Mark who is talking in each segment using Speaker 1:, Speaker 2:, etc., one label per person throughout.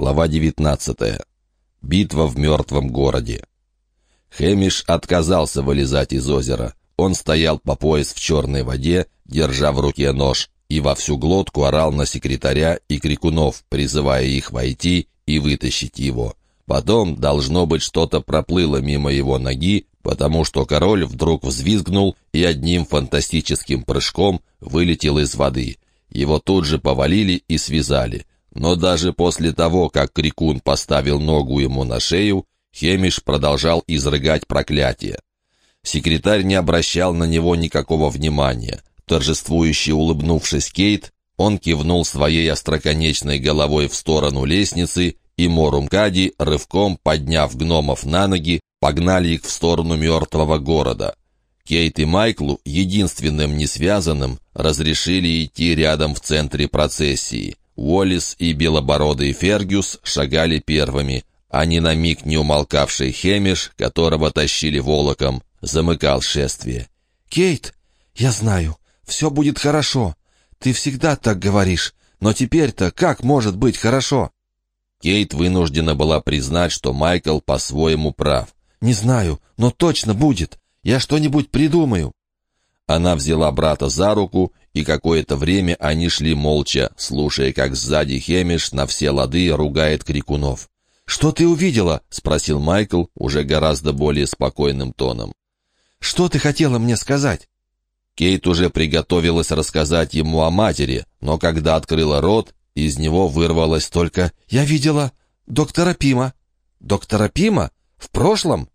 Speaker 1: Глава 19. Битва в мертвом городе. Хэмиш отказался вылезать из озера. Он стоял по пояс в черной воде, держа в руке нож, и во всю глотку орал на секретаря и крикунов, призывая их войти и вытащить его. Потом, должно быть, что-то проплыло мимо его ноги, потому что король вдруг взвизгнул и одним фантастическим прыжком вылетел из воды. Его тут же повалили и связали. Но даже после того, как Крикун поставил ногу ему на шею, Хемиш продолжал изрыгать проклятие. Секретарь не обращал на него никакого внимания. Торжествующе улыбнувшись Кейт, он кивнул своей остроконечной головой в сторону лестницы, и Морумкади, рывком подняв гномов на ноги, погнали их в сторону мертвого города. Кейт и Майклу, единственным несвязанным, разрешили идти рядом в центре процессии. Уоллес и белобородый Фергюс шагали первыми, а ни на миг не умолкавший Хемиш, которого тащили волоком, замыкал шествие.
Speaker 2: «Кейт, я знаю, все будет хорошо. Ты всегда так говоришь, но теперь-то как может быть хорошо?»
Speaker 1: Кейт вынуждена была признать, что Майкл по-своему прав.
Speaker 2: «Не знаю, но точно будет. Я что-нибудь придумаю».
Speaker 1: Она взяла брата за руку, и какое-то время они шли молча, слушая, как сзади Хемиш на все лады ругает крикунов.
Speaker 2: «Что ты увидела?»
Speaker 1: — спросил Майкл уже гораздо более спокойным тоном.
Speaker 2: «Что ты хотела мне сказать?»
Speaker 1: Кейт уже приготовилась рассказать ему о матери, но когда открыла рот, из него вырвалось только
Speaker 2: «Я видела доктора Пима». «Доктора Пима? В прошлом?»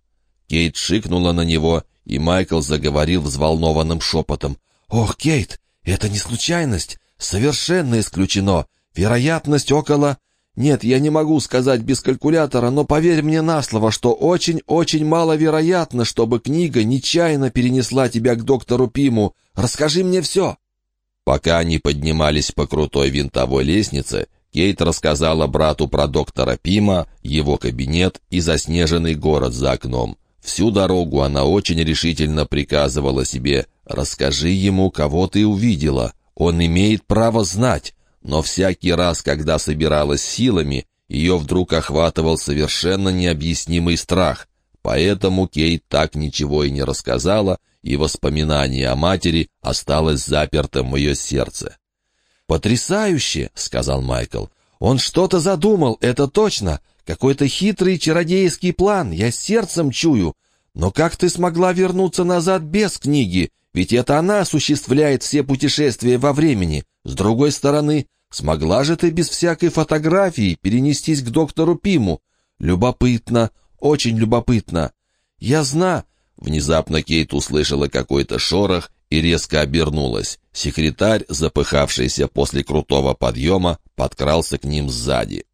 Speaker 1: Кейт шикнула на него, и Майкл заговорил взволнованным шепотом.
Speaker 2: «Ох, Кейт, это не случайность. Совершенно исключено. Вероятность около... Нет, я не могу сказать без калькулятора, но поверь мне на слово, что очень-очень маловероятно, чтобы книга нечаянно перенесла тебя к доктору Пиму. Расскажи мне все».
Speaker 1: Пока они поднимались по крутой винтовой лестнице, Кейт рассказала брату про доктора Пима, его кабинет и заснеженный город за окном. Всю дорогу она очень решительно приказывала себе «Расскажи ему, кого ты увидела. Он имеет право знать». Но всякий раз, когда собиралась силами, ее вдруг охватывал совершенно необъяснимый страх. Поэтому Кейт так ничего и не рассказала, и воспоминание о матери осталось запертым в ее сердце.
Speaker 2: «Потрясающе!» — сказал Майкл. «Он что-то задумал, это точно. Какой-то хитрый чародейский план, я сердцем чую. Но как ты смогла вернуться назад без книги? Ведь это она осуществляет все путешествия во времени. С другой стороны, смогла же ты без всякой фотографии перенестись к доктору Пиму? Любопытно, очень любопытно. Я знаю...
Speaker 1: Внезапно Кейт услышала какой-то шорох и резко обернулась. Секретарь, запыхавшийся после крутого подъема, подкрался к ним сзади.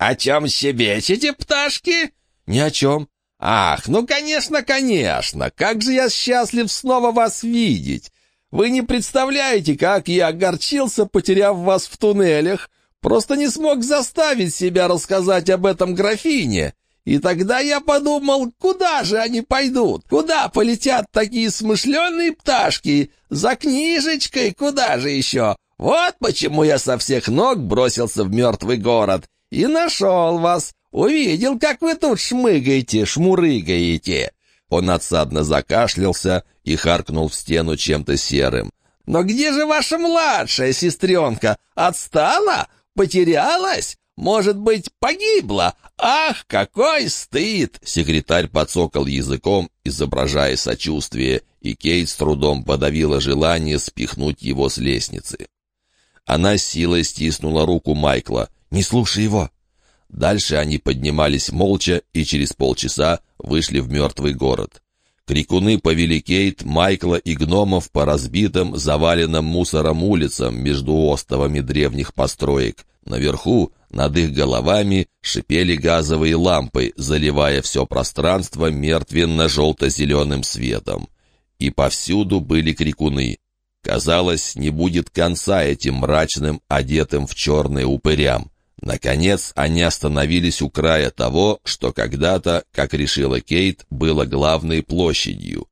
Speaker 3: «О чем щебечете, пташки?»
Speaker 2: «Ни о чем.
Speaker 3: «Ах, ну, конечно, конечно! Как же я счастлив снова вас видеть! Вы не представляете, как я огорчился, потеряв вас в туннелях! Просто не смог заставить себя рассказать об этом графине!» И тогда я подумал, куда же они пойдут? Куда полетят такие смышленые пташки? За книжечкой куда же еще? Вот почему я со всех ног бросился в мертвый город и нашел вас. Увидел, как вы тут шмыгаете, шмурыгаете».
Speaker 1: Он надсадно закашлялся и харкнул в стену чем-то серым.
Speaker 3: «Но где же ваша младшая сестренка? Отстала? Потерялась? Может быть, погибла? Ах, какой стыд!»
Speaker 1: Секретарь подсокал языком, изображая сочувствие, и Кейт с трудом подавила желание спихнуть его с лестницы. Она силой стиснула руку Майкла. «Не слушай его!» Дальше они поднимались молча и через полчаса вышли в мертвый город. Крикуны повели Кейт, Майкла и гномов по разбитым, заваленным мусором улицам между остовами древних построек. Наверху, над их головами, шипели газовые лампы, заливая все пространство мертвенно-желто-зеленым светом. И повсюду были крикуны. Казалось, не будет конца этим мрачным, одетым в черные упырям. Наконец, они остановились у края того, что когда-то, как решила Кейт, было главной площадью.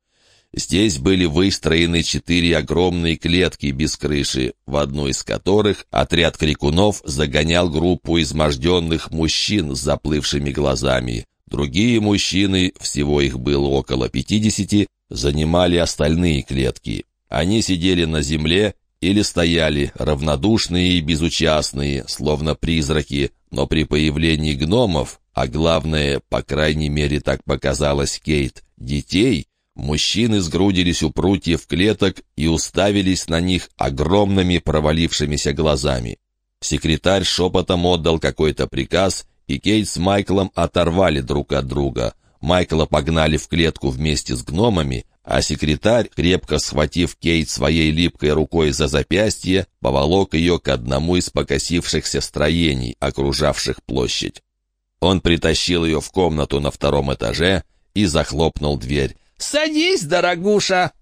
Speaker 1: Здесь были выстроены четыре огромные клетки без крыши, в одну из которых отряд крикунов загонял группу изможденных мужчин с заплывшими глазами. Другие мужчины, всего их было около пятидесяти, занимали остальные клетки. Они сидели на земле или стояли, равнодушные и безучастные, словно призраки, но при появлении гномов, а главное, по крайней мере так показалось Кейт, детей, мужчины сгрудились у прутьев клеток и уставились на них огромными провалившимися глазами. Секретарь шепотом отдал какой-то приказ, и Кейт с Майклом оторвали друг от друга. Майкла погнали в клетку вместе с гномами, а секретарь, крепко схватив Кейт своей липкой рукой за запястье, поволок ее к одному из покосившихся строений, окружавших площадь. Он притащил ее в комнату на втором этаже и захлопнул дверь.
Speaker 3: «Садись, дорогуша!»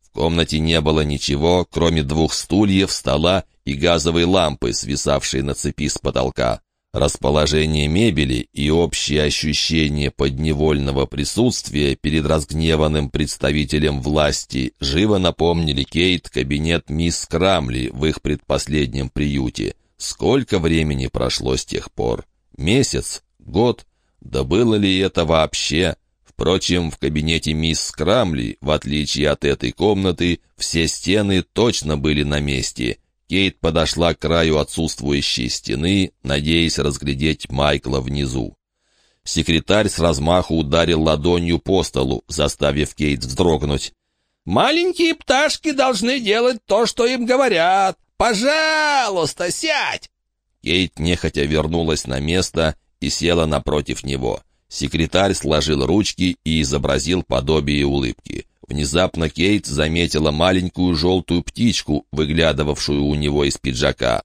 Speaker 1: В комнате не было ничего, кроме двух стульев, стола и газовой лампы, свисавшей на цепи с потолка. Расположение мебели и общее ощущение подневольного присутствия перед разгневанным представителем власти живо напомнили Кейт кабинет мисс Крамли в их предпоследнем приюте. Сколько времени прошло с тех пор? Месяц? Год? Да было ли это вообще? Впрочем, в кабинете мисс Крамли, в отличие от этой комнаты, все стены точно были на месте — Кейт подошла к краю отсутствующей стены, надеясь разглядеть Майкла внизу. Секретарь с размаху ударил ладонью по столу, заставив Кейт вздрогнуть.
Speaker 3: «Маленькие пташки должны делать то, что им говорят. Пожалуйста, сядь!»
Speaker 1: Кейт нехотя вернулась на место и села напротив него. Секретарь сложил ручки и изобразил подобие улыбки. Внезапно Кейт заметила маленькую желтую птичку, выглядывавшую у него из пиджака.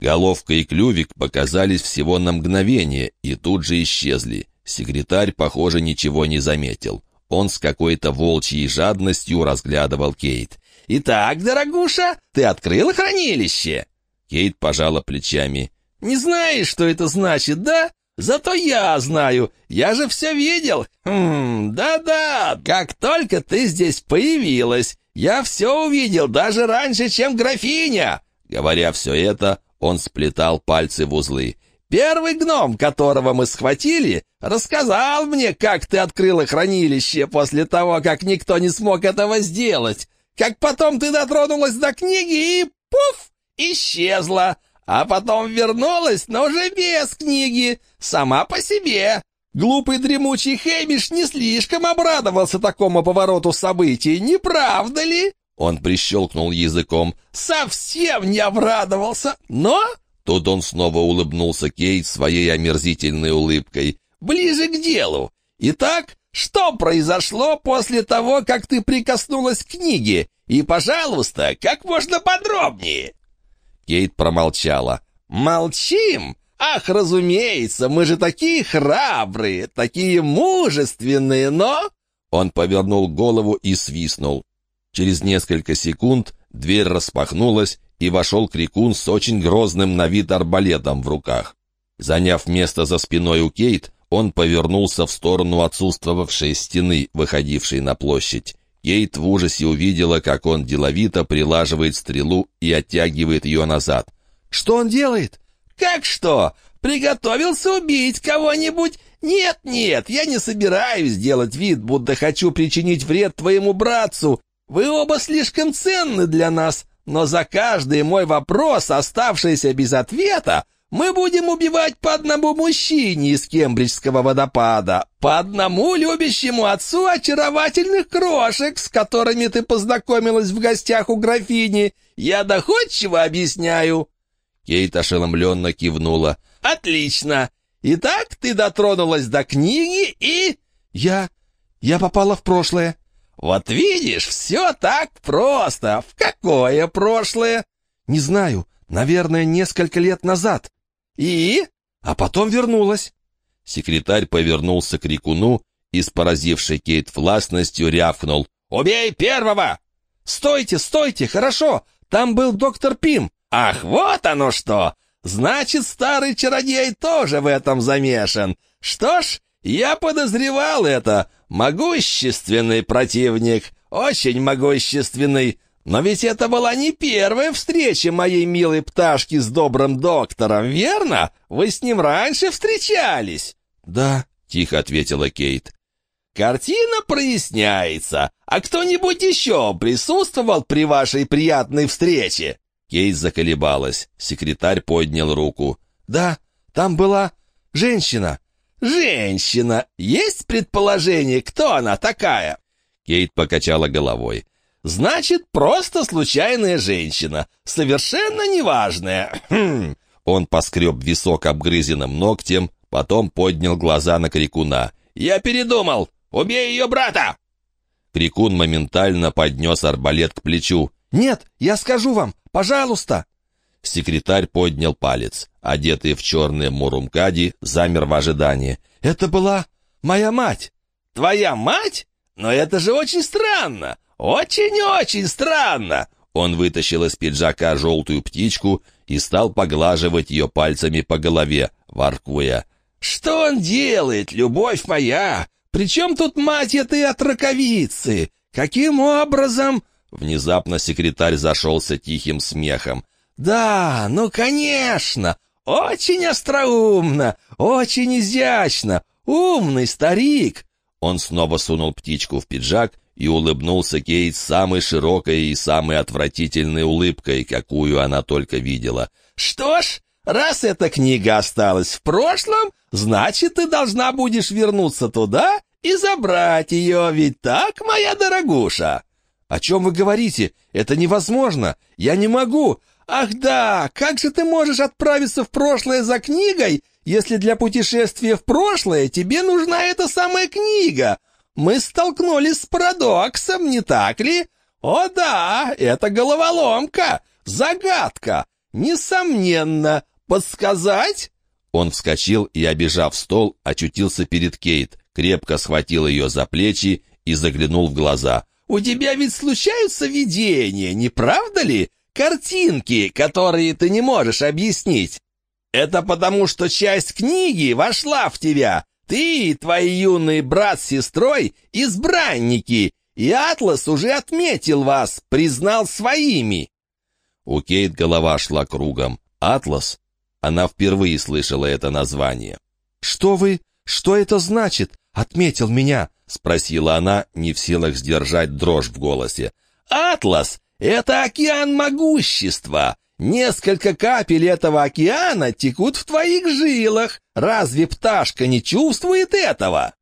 Speaker 1: Головка и клювик показались всего на мгновение и тут же исчезли. Секретарь, похоже, ничего не заметил. Он с какой-то волчьей жадностью разглядывал Кейт.
Speaker 3: «Итак, дорогуша, ты открыла хранилище?»
Speaker 1: Кейт пожала плечами.
Speaker 3: «Не знаешь, что это значит, да? Зато я знаю, я же все видел. Хм, да-да, как только ты здесь появилась, я все увидел даже раньше, чем графиня».
Speaker 1: Говоря все это, он сплетал пальцы в узлы.
Speaker 3: «Первый гном, которого мы схватили, рассказал мне, как ты открыла хранилище после того, как никто не смог этого сделать. Как потом ты дотронулась до книги и, пуф, исчезла а потом вернулась, но уже без книги, сама по себе. Глупый дремучий Хэмиш не слишком обрадовался такому повороту событий, не правда ли?»
Speaker 1: Он прищелкнул языком.
Speaker 3: «Совсем не обрадовался, но...»
Speaker 1: Тут он снова улыбнулся Кейт своей омерзительной улыбкой.
Speaker 3: «Ближе к делу. Итак, что произошло после того, как ты прикоснулась к книге? И, пожалуйста, как можно подробнее!»
Speaker 1: Кейт промолчала.
Speaker 3: «Молчим? Ах, разумеется, мы же такие храбрые, такие мужественные, но...»
Speaker 1: Он повернул голову и свистнул. Через несколько секунд дверь распахнулась, и вошел крикун с очень грозным на вид арбалетом в руках. Заняв место за спиной у Кейт, он повернулся в сторону отсутствовавшей стены, выходившей на площадь. Кейт в ужасе увидела, как он деловито прилаживает стрелу и оттягивает ее назад.
Speaker 3: «Что он делает?» «Как что? Приготовился убить кого-нибудь? Нет-нет, я не собираюсь делать вид, будто хочу причинить вред твоему братцу. Вы оба слишком ценны для нас, но за каждый мой вопрос, оставшийся без ответа, мы будем убивать по одному мужчине из Кембриджского водопада, по одному любящему отцу очаровательных крошек, с которыми ты познакомилась в гостях у графини. Я доходчиво объясняю».
Speaker 1: Кейт ошеломленно кивнула.
Speaker 3: «Отлично. Итак, ты дотронулась до книги и...»
Speaker 2: «Я... я попала в прошлое».
Speaker 3: «Вот видишь, все так просто. В какое прошлое?»
Speaker 2: «Не знаю. Наверное, несколько лет назад».
Speaker 3: «И?»
Speaker 2: «А потом вернулась».
Speaker 1: Секретарь повернулся к Рикуну и с поразившей Кейт властностью рявкнул.
Speaker 3: «Убей первого!» «Стойте, стойте, хорошо! Там был доктор Пим!» «Ах, вот оно что! Значит, старый чародей тоже в этом замешан! Что ж, я подозревал это! Могущественный противник! очень могущественный. Но ведь это была не первая встреча моей милой пташки с добрым доктором, верно? Вы с ним раньше встречались?»
Speaker 2: «Да», — тихо ответила Кейт.
Speaker 3: «Картина проясняется. А кто-нибудь еще присутствовал при вашей приятной встрече?»
Speaker 2: Кейт заколебалась. Секретарь поднял руку. «Да, там была женщина».
Speaker 3: «Женщина! Есть предположение, кто она такая?»
Speaker 2: Кейт покачала головой.
Speaker 3: «Значит, просто случайная женщина. Совершенно неважная».
Speaker 2: Хм. Он поскреб висок обгрызенным ногтем, потом поднял глаза на крикуна.
Speaker 3: «Я передумал! Убей ее брата!»
Speaker 2: Крикун моментально поднес арбалет к плечу.
Speaker 3: «Нет, я скажу вам! Пожалуйста!»
Speaker 2: Секретарь поднял палец. Одетый в черные мурумкади, замер в ожидании.
Speaker 3: «Это была моя мать!» «Твоя мать? Но это же очень странно! Очень-очень странно!»
Speaker 2: Он вытащил из пиджака желтую птичку и стал поглаживать ее пальцами по голове, воркуя.
Speaker 3: «Что он делает, любовь моя? Причем тут мать этой отраковицы? Каким образом...»
Speaker 2: Внезапно секретарь зашелся тихим смехом.
Speaker 3: «Да, ну, конечно! Очень остроумно, очень изящно, умный старик!»
Speaker 2: Он снова сунул птичку в пиджак и улыбнулся Кейт самой широкой и самой отвратительной улыбкой, какую она только видела.
Speaker 3: «Что ж, раз эта книга осталась в прошлом, значит, ты должна будешь вернуться туда и забрать ее, ведь так, моя дорогуша?»
Speaker 2: «О чем вы говорите? Это невозможно! Я не могу!
Speaker 3: Ах да, как же ты можешь отправиться в прошлое за книгой, если для путешествия в прошлое тебе нужна эта самая книга? Мы столкнулись с парадоксом, не так ли? О да, это головоломка, загадка, несомненно. Подсказать?»
Speaker 2: Он вскочил и, обежав стол, очутился перед Кейт, крепко схватил ее за плечи и заглянул в глаза.
Speaker 3: У тебя ведь случаются видения, не правда ли? Картинки, которые ты не можешь объяснить. Это потому, что часть книги вошла в тебя. Ты и твой юный брат с сестрой — избранники, и Атлас уже отметил вас, признал своими».
Speaker 2: У Кейт голова шла кругом. «Атлас?» Она впервые слышала это название.
Speaker 3: «Что вы? Что это значит? Отметил меня?»
Speaker 2: — спросила она, не в силах сдержать дрожь в голосе.
Speaker 3: «Атлас — это океан могущества. Несколько капель этого океана текут в твоих жилах. Разве пташка не чувствует этого?»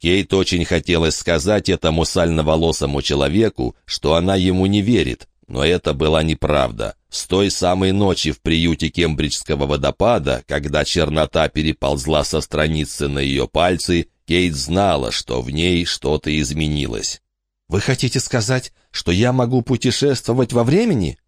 Speaker 2: Кейт очень хотелось сказать этому сальноволосому человеку, что она ему не верит, но это была неправда. С той самой ночи в приюте Кембриджского водопада, когда чернота переползла со страницы на ее пальцы, Кейт знала, что в ней что-то изменилось.
Speaker 3: «Вы хотите сказать, что я могу путешествовать во времени?»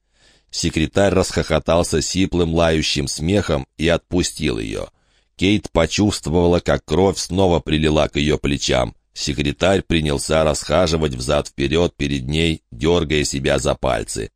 Speaker 2: Секретарь расхохотался сиплым лающим смехом и отпустил ее. Кейт почувствовала, как кровь снова прилила к ее плечам. Секретарь принялся расхаживать взад-вперед перед ней, дергая себя за пальцы.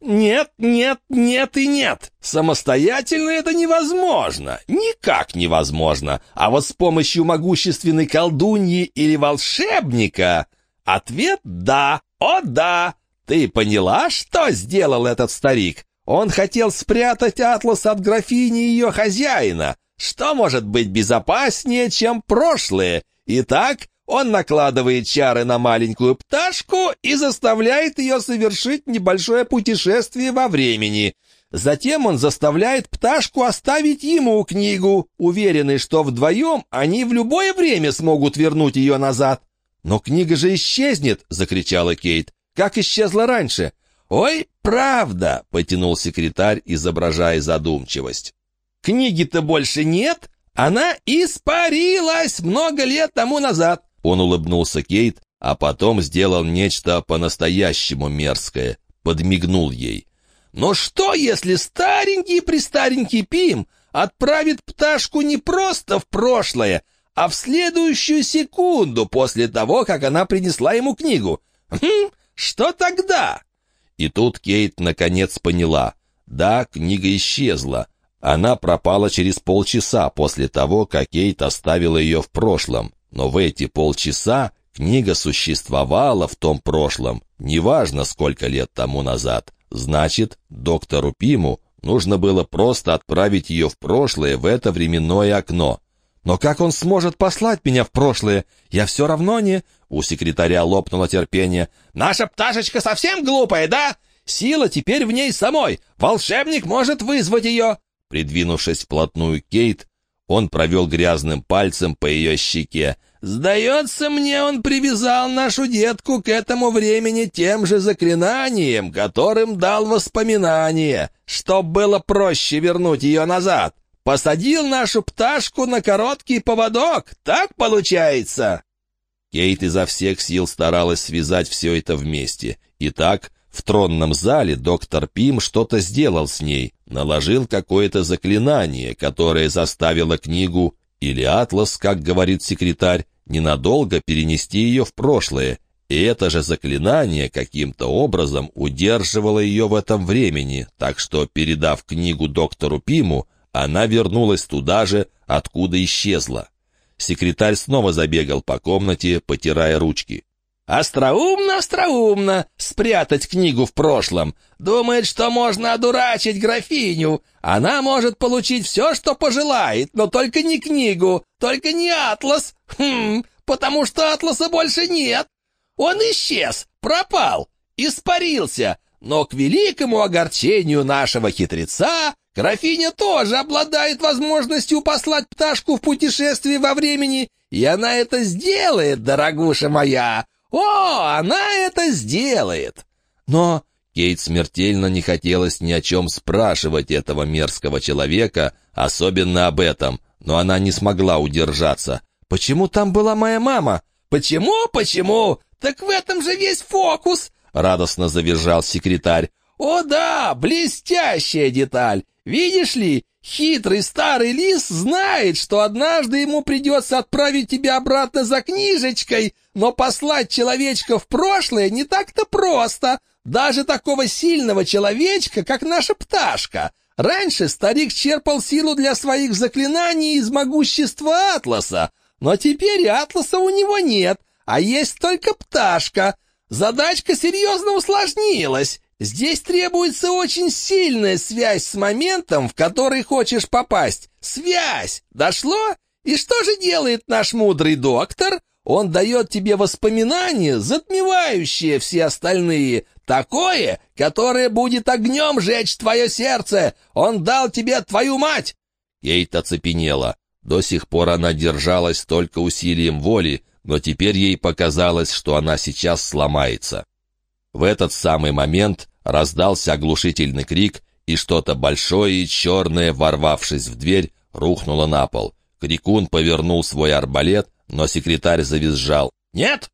Speaker 3: «Нет, нет, нет и нет. Самостоятельно это невозможно. Никак невозможно. А вот с помощью могущественной колдуньи или волшебника... Ответ «да». О, да. Ты поняла, что сделал этот старик? Он хотел спрятать атлас от графини и ее хозяина. Что может быть безопаснее, чем прошлое? Итак, он накладывает чары на маленькую пташку и заставляет ее совершить небольшое путешествие во времени. Затем он заставляет пташку оставить ему книгу, уверенный, что вдвоем они в любое время смогут вернуть ее назад.
Speaker 2: «Но книга же исчезнет!» — закричала Кейт. «Как исчезла раньше?»
Speaker 3: «Ой, правда!» — потянул секретарь, изображая задумчивость. «Книги-то больше нет, она испарилась много лет тому назад.
Speaker 2: Он улыбнулся Кейт, а потом сделал нечто по-настоящему мерзкое. Подмигнул ей.
Speaker 3: «Но что, если старенький-престаренький Пим отправит пташку не просто в прошлое, а в следующую секунду после того, как она принесла ему книгу? Хм, что тогда?»
Speaker 2: И тут Кейт наконец поняла. Да, книга исчезла. Она пропала через полчаса после того, как Кейт оставила ее в прошлом. Но в эти полчаса
Speaker 1: Книга существовала в том прошлом, неважно сколько лет тому назад. Значит, доктору Пиму нужно было просто отправить ее в прошлое в это временное окно.
Speaker 2: Но как он сможет послать меня в прошлое? Я все равно не... У секретаря лопнуло терпение.
Speaker 3: «Наша пташечка совсем глупая, да? Сила теперь в ней самой. Волшебник может вызвать ее».
Speaker 1: Придвинувшись вплотную Кейт, он провел грязным пальцем по ее щеке. «Сдается мне, он привязал нашу детку к этому времени тем же заклинанием, которым дал воспоминание, чтоб было проще вернуть ее назад. Посадил нашу пташку на короткий поводок, так получается?» Кейт изо всех сил старалась связать все это вместе. Итак, в тронном зале доктор Пим что-то сделал с ней, наложил какое-то заклинание, которое заставило книгу, или атлас, как говорит секретарь, ненадолго перенести ее в прошлое, и это же заклинание каким-то образом удерживало ее в этом времени, так что, передав книгу доктору Пиму, она вернулась туда же, откуда исчезла. Секретарь снова забегал по комнате, потирая ручки. Остроумно, остроумно спрятать книгу в прошлом. Думает, что можно одурачить графиню. Она может получить все, что пожелает, но только не книгу, только не атлас. Хм, потому что атласа больше нет. Он исчез, пропал, испарился. Но к великому огорчению нашего хитреца графиня тоже обладает возможностью послать пташку в путешествие во времени, и она это сделает, дорогуша моя. «О, она это сделает!» Но Кейт смертельно не хотелось ни о чем спрашивать этого мерзкого человека, особенно об этом, но она не смогла удержаться. «Почему там была моя мама?» «Почему, почему? Так в этом же весь фокус!» — радостно завизжал секретарь. «О да, блестящая деталь! Видишь ли, Хитрый старый лис знает, что однажды ему придется отправить тебя обратно за книжечкой, но послать человечка в прошлое не так-то просто, даже такого сильного человечка, как наша пташка. Раньше старик черпал силу для своих заклинаний из могущества Атласа, но теперь Атласа у него нет, а есть только пташка. Задачка серьезно усложнилась. Здесь требуется очень сильная связь с моментом, в который хочешь попасть. Связь! Дошло? И что же делает наш мудрый доктор? Он дает тебе воспоминания, затмевающие все остальные, такое, которое будет огнем жечь твое сердце. Он дал тебе твою мать!» Кейт оцепенела. До сих пор она держалась только усилием воли, но теперь ей показалось, что она сейчас сломается. В этот самый момент раздался оглушительный крик, и что-то большое и черное, ворвавшись в дверь, рухнуло на пол. Крикун повернул свой арбалет, но секретарь завизжал. «Нет!»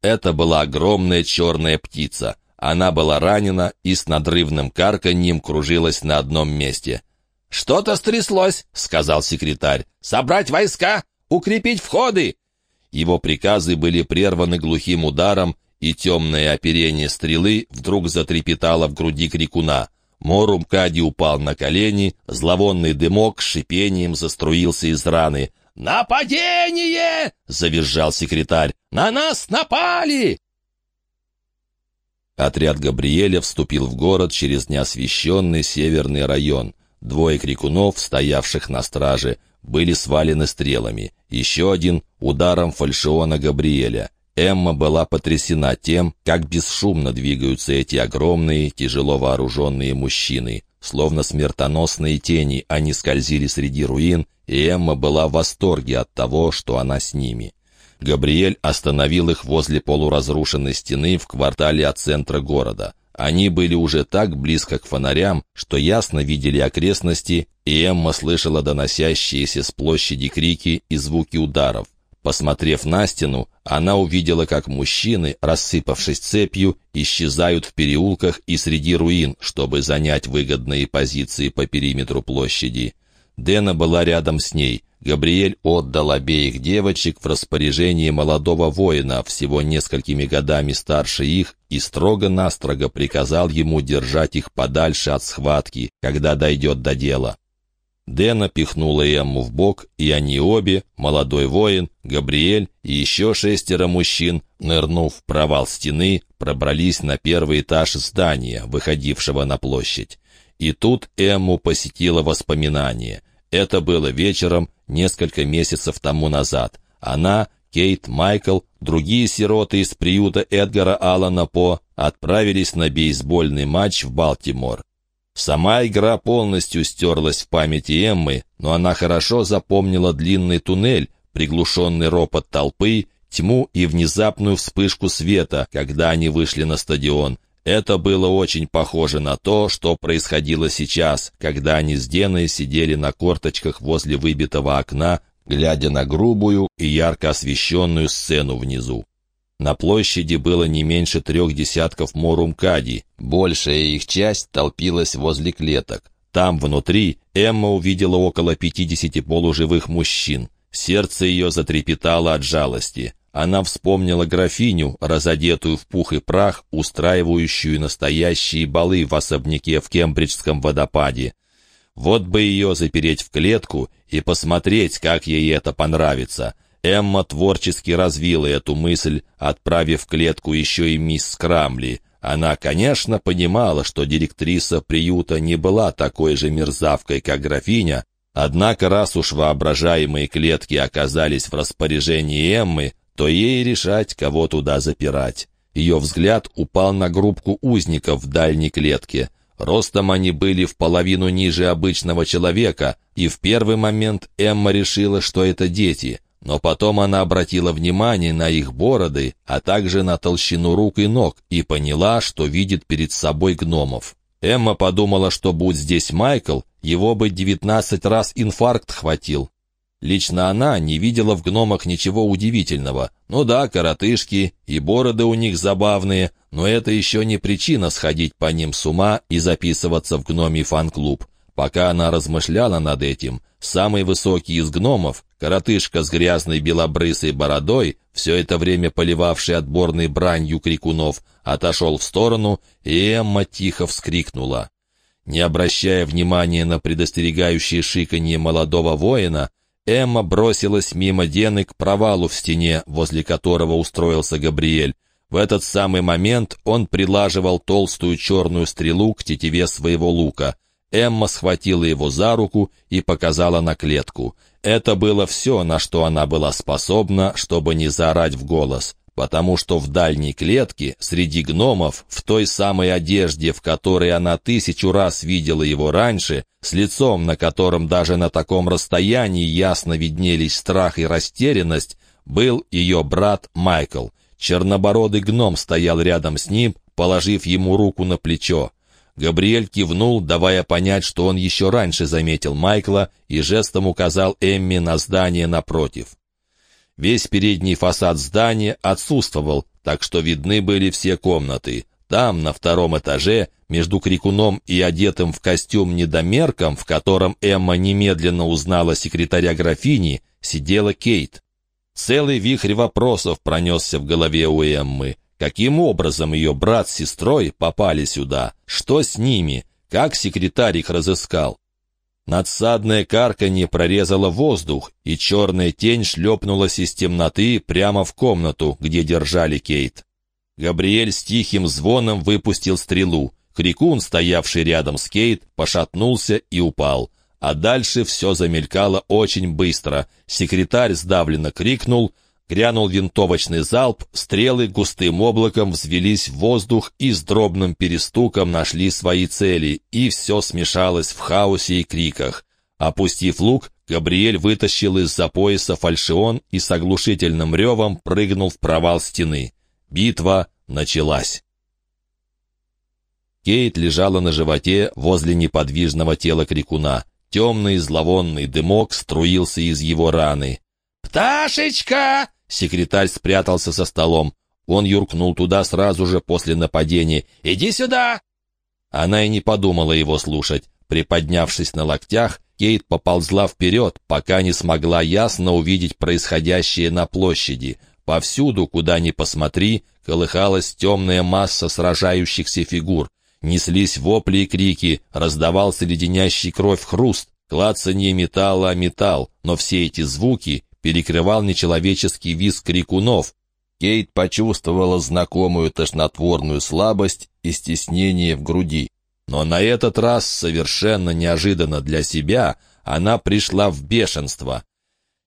Speaker 1: Это была огромная черная птица. Она была ранена и с надрывным карканьем кружилась на одном месте. «Что-то стряслось», — сказал секретарь. «Собрать войска! Укрепить входы!» Его приказы были прерваны глухим ударом, и темное оперение стрелы вдруг затрепетало в груди крикуна. Морум Кади упал на колени, зловонный дымок шипением заструился из раны. «Нападение!» — завизжал секретарь. «На нас напали!» Отряд Габриэля вступил в город через неосвещенный северный район. Двое крикунов, стоявших на страже, были свалены стрелами. Еще один — ударом фальшиона Габриэля. Эмма была потрясена тем, как бесшумно двигаются эти огромные, тяжело вооруженные мужчины. Словно смертоносные тени, они скользили среди руин, и Эмма была в восторге от того, что она с ними. Габриэль остановил их возле полуразрушенной стены в квартале от центра города. Они были уже так близко к фонарям, что ясно видели окрестности, и Эмма слышала доносящиеся с площади крики и звуки ударов. Посмотрев на стену, она увидела, как мужчины, рассыпавшись цепью, исчезают в переулках и среди руин, чтобы занять выгодные позиции по периметру площади. Дэна была рядом с ней. Габриэль отдал обеих девочек в распоряжение молодого воина, всего несколькими годами старше их, и строго-настрого приказал ему держать их подальше от схватки, когда дойдет до дела. Дэна пихнула Эмму в бок, и они обе, молодой воин, Габриэль и еще шестеро мужчин, нырнув в провал стены, пробрались на первый этаж здания, выходившего на площадь. И тут Эмму посетило воспоминание. Это было вечером несколько месяцев тому назад. Она, Кейт, Майкл, другие сироты из приюта Эдгара Аллана По отправились на бейсбольный матч в Балтимор. Сама игра полностью стерлась в памяти Эммы, но она хорошо запомнила длинный туннель, приглушенный ропот толпы, тьму и внезапную вспышку света, когда они вышли на стадион. Это было очень похоже на то, что происходило сейчас, когда они с Деной сидели на корточках возле выбитого окна, глядя на грубую и ярко освещенную сцену внизу. На площади было не меньше трех десятков морумкади. Большая их часть толпилась возле клеток. Там, внутри, Эмма увидела около пятидесяти полуживых мужчин. Сердце ее затрепетало от жалости. Она вспомнила графиню, разодетую в пух и прах, устраивающую настоящие балы в особняке в Кембриджском водопаде. Вот бы ее запереть в клетку и посмотреть, как ей это понравится — Эмма творчески развила эту мысль, отправив в клетку еще и мисс Скрамли. Она, конечно, понимала, что директриса приюта не была такой же мерзавкой, как графиня, однако раз уж воображаемые клетки оказались в распоряжении Эммы, то ей решать, кого туда запирать. Ее взгляд упал на группку узников в дальней клетке. Ростом они были в половину ниже обычного человека, и в первый момент Эмма решила, что это дети — но потом она обратила внимание на их бороды, а также на толщину рук и ног, и поняла, что видит перед собой гномов. Эмма подумала, что будь здесь Майкл, его бы девятнадцать раз инфаркт хватил. Лично она не видела в гномах ничего удивительного. Ну да, коротышки, и бороды у них забавные, но это еще не причина сходить по ним с ума и записываться в гномий фан-клуб. Пока она размышляла над этим, самый высокий из гномов, коротышка с грязной белобрысой бородой, все это время поливавший отборной бранью крикунов, отошел в сторону, и Эмма тихо вскрикнула. Не обращая внимания на предостерегающее шиканье молодого воина, Эмма бросилась мимо Дены к провалу в стене, возле которого устроился Габриэль. В этот самый момент он прилаживал толстую черную стрелу к тетиве своего лука — Эмма схватила его за руку и показала на клетку. Это было все, на что она была способна, чтобы не заорать в голос, потому что в дальней клетке, среди гномов, в той самой одежде, в которой она тысячу раз видела его раньше, с лицом, на котором даже на таком расстоянии ясно виднелись страх и растерянность, был ее брат Майкл. Чернобородый гном стоял рядом с ним, положив ему руку на плечо. Габриэль кивнул, давая понять, что он еще раньше заметил Майкла и жестом указал Эмми на здание напротив. Весь передний фасад здания отсутствовал, так что видны были все комнаты. Там, на втором этаже, между крикуном и одетым в костюм недомерком, в котором Эмма немедленно узнала секретаря графини, сидела Кейт. Целый вихрь вопросов пронесся в голове у Эммы. Каким образом ее брат с сестрой попали сюда? Что с ними? Как секретарь их разыскал? Надсадное карканье прорезало воздух, и черная тень шлепнулась из темноты прямо в комнату, где держали Кейт. Габриэль с тихим звоном выпустил стрелу. Крикун, стоявший рядом с Кейт, пошатнулся и упал. А дальше все замелькало очень быстро. Секретарь сдавленно крикнул — Грянул винтовочный залп, стрелы густым облаком взвелись в воздух и с дробным перестуком нашли свои цели, и все смешалось в хаосе и криках. Опустив лук, Габриэль вытащил из-за пояса фальшион и с оглушительным ревом прыгнул в провал стены. Битва началась. Кейт лежала на животе возле неподвижного тела крикуна. Темный зловонный дымок струился из его раны. «Пташечка!» Секретарь спрятался за столом. Он юркнул туда сразу же после нападения. «Иди сюда!» Она и не подумала его слушать. Приподнявшись на локтях, Кейт поползла вперед, пока не смогла ясно увидеть происходящее на площади. Повсюду, куда ни посмотри, колыхалась темная масса сражающихся фигур. Неслись вопли и крики, раздавался леденящий кровь хруст. клацанье металла о металл, но все эти звуки перекрывал нечеловеческий визг крикунов. Кейт почувствовала знакомую тошнотворную слабость и стеснение в груди. Но на этот раз, совершенно неожиданно для себя, она пришла в бешенство.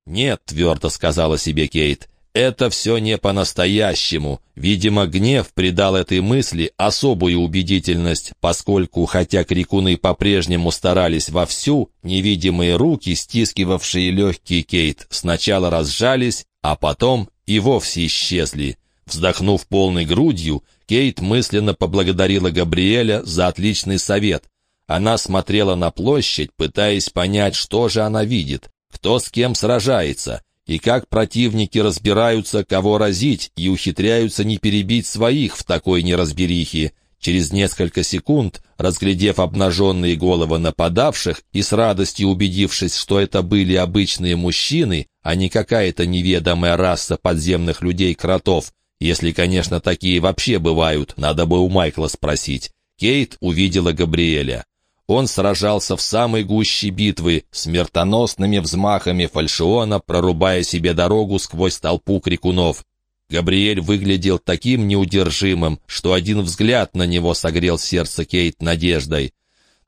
Speaker 1: «Нет», — твердо сказала себе Кейт, — «это все не по-настоящему. Видимо, гнев придал этой мысли особую убедительность, поскольку, хотя крикуны по-прежнему старались вовсю, невидимые руки, стискивавшие легкие Кейт, сначала разжались, а потом и вовсе исчезли. Вздохнув полной грудью, Кейт мысленно поблагодарила Габриэля за отличный совет. Она смотрела на площадь, пытаясь понять, что же она видит, кто с кем сражается, и как противники разбираются, кого разить, и ухитряются не перебить своих в такой неразберихе. Через несколько секунд, разглядев обнаженные головы нападавших и с радостью убедившись, что это были обычные мужчины, а не какая-то неведомая раса подземных людей-кротов, если, конечно, такие вообще бывают, надо бы у Майкла спросить, Кейт увидела Габриэля. Он сражался в самой гуще битвы, смертоносными взмахами фальшиона, прорубая себе дорогу сквозь толпу крикунов. Габриэль выглядел таким неудержимым, что один взгляд на него согрел сердце Кейт надеждой.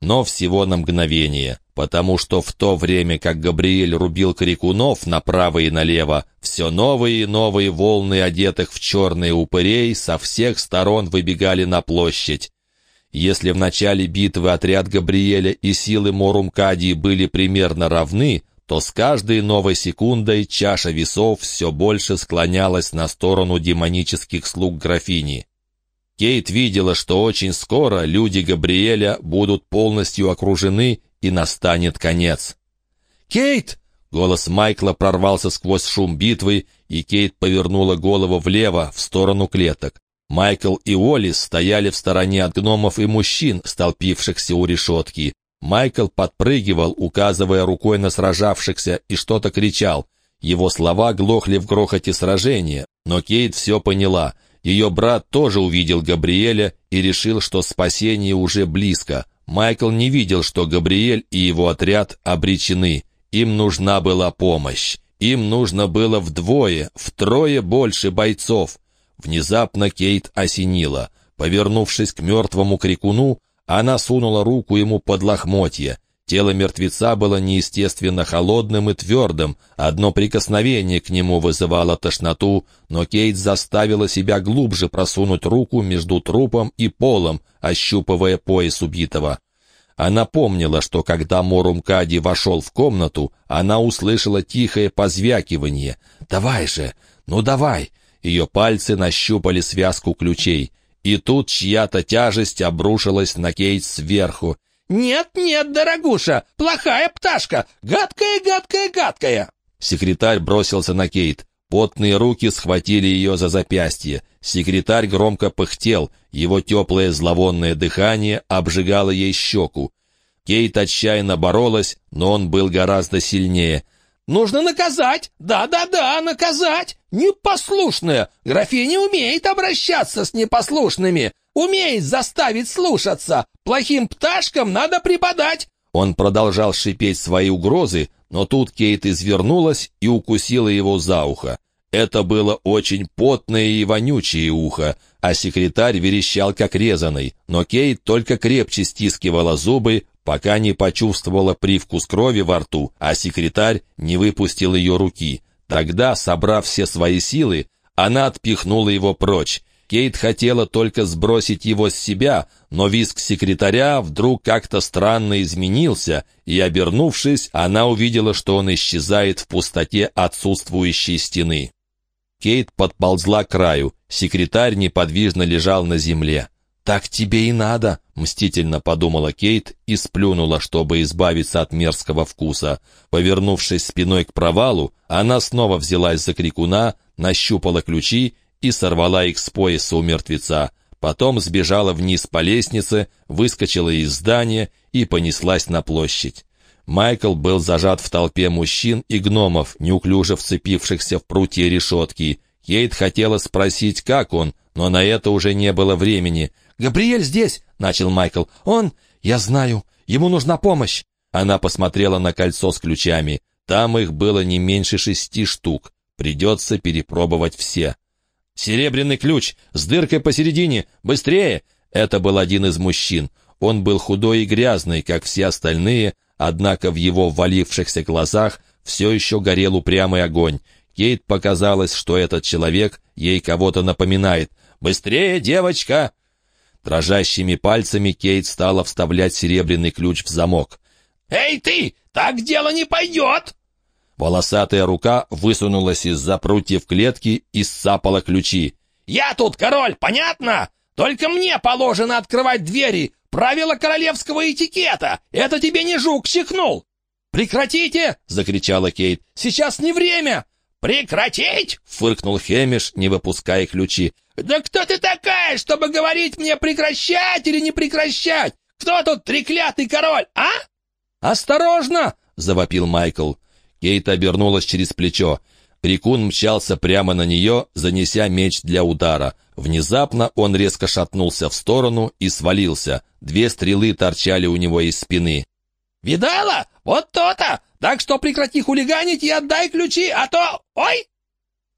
Speaker 1: Но всего на мгновение, потому что в то время, как Габриэль рубил крикунов направо и налево, все новые и новые волны, одетых в черные упырей, со всех сторон выбегали на площадь. Если в начале битвы отряд Габриэля и силы Морумкадии были примерно равны, то с каждой новой секундой чаша весов все больше склонялась на сторону демонических слуг графини. Кейт видела, что очень скоро люди Габриэля будут полностью окружены и настанет конец. «Кейт!» — голос Майкла прорвался сквозь шум битвы, и Кейт повернула голову влево, в сторону клеток. Майкл и Уоллес стояли в стороне от гномов и мужчин, столпившихся у решетки. Майкл подпрыгивал, указывая рукой на сражавшихся, и что-то кричал. Его слова глохли в грохоте сражения, но Кейт все поняла. Ее брат тоже увидел Габриэля и решил, что спасение уже близко. Майкл не видел, что Габриэль и его отряд обречены. Им нужна была помощь. Им нужно было вдвое, втрое больше бойцов. Внезапно Кейт осенила. Повернувшись к мертвому крикуну, она сунула руку ему под лохмотье. Тело мертвеца было неестественно холодным и твердым, одно прикосновение к нему вызывало тошноту, но Кейт заставила себя глубже просунуть руку между трупом и полом, ощупывая пояс убитого. Она помнила, что когда Морумкади вошел в комнату, она услышала тихое позвякивание. «Давай же! Ну давай!» Ее пальцы нащупали связку ключей. И тут чья-то тяжесть обрушилась на Кейт сверху.
Speaker 3: «Нет, нет, дорогуша, плохая пташка, гадкая, гадкая, гадкая!»
Speaker 1: Секретарь бросился на Кейт. Потные руки схватили ее за запястье. Секретарь громко пыхтел, его теплое зловонное дыхание обжигало ей щеку. Кейт отчаянно боролась, но он был гораздо сильнее —
Speaker 3: Нужно наказать! Да-да-да, наказать! Непослушная! Графиня умеет обращаться с непослушными! Умеет заставить слушаться! Плохим пташкам надо преподать!»
Speaker 1: Он продолжал шипеть свои угрозы, но тут Кейт извернулась и укусила его за ухо. Это было очень потное и вонючее ухо, а секретарь верещал как резаный, но Кейт только крепче стискивала зубы, пока не почувствовала привкус крови во рту, а секретарь не выпустил ее руки. Тогда, собрав все свои силы, она отпихнула его прочь. Кейт хотела только сбросить его с себя, но визг секретаря вдруг как-то странно изменился, и, обернувшись, она увидела, что он исчезает в пустоте отсутствующей стены. Кейт подползла к краю, секретарь неподвижно лежал на земле. «Так тебе и надо», — мстительно подумала Кейт и сплюнула, чтобы избавиться от мерзкого вкуса. Повернувшись спиной к провалу, она снова взялась за крикуна, нащупала ключи и сорвала их с пояса у мертвеца. Потом сбежала вниз по лестнице, выскочила из здания и понеслась на площадь. Майкл был зажат в толпе мужчин и гномов, неуклюже вцепившихся в прутья решетки. Кейт хотела спросить, как он, но на это уже не было времени —
Speaker 2: «Габриэль здесь!» — начал Майкл. «Он... Я знаю. Ему нужна помощь.
Speaker 1: Она посмотрела на кольцо с ключами. Там их было не меньше шести штук. Придется перепробовать все. «Серебряный ключ! С дыркой посередине! Быстрее!» Это был один из мужчин. Он был худой и грязный, как все остальные, однако в его валившихся глазах все еще горел упрямый огонь. Кейт показалось, что этот человек ей кого-то напоминает. «Быстрее, девочка!» Дрожащими пальцами Кейт стала вставлять серебряный ключ в замок.
Speaker 3: «Эй ты! Так дело не пойдет!»
Speaker 1: Волосатая рука высунулась из-за прутьев клетки и сцапала ключи.
Speaker 3: «Я тут король, понятно? Только мне положено открывать двери. Правила королевского этикета. Это тебе не жук чихнул!» «Прекратите!» — закричала Кейт. «Сейчас не время!» «Прекратить?» — фыркнул Хемиш, не выпуская ключи. «Да кто ты такая, чтобы говорить мне прекращать или не прекращать? Кто тут треклятый король, а?»
Speaker 1: «Осторожно!» — завопил Майкл. Кейт обернулась через плечо. Крикун мчался прямо на нее, занеся меч для удара. Внезапно он резко шатнулся в сторону и свалился. Две стрелы торчали у него из спины.
Speaker 3: «Видала? Вот то-то! Так что прекрати хулиганить и отдай ключи, а то... Ой!»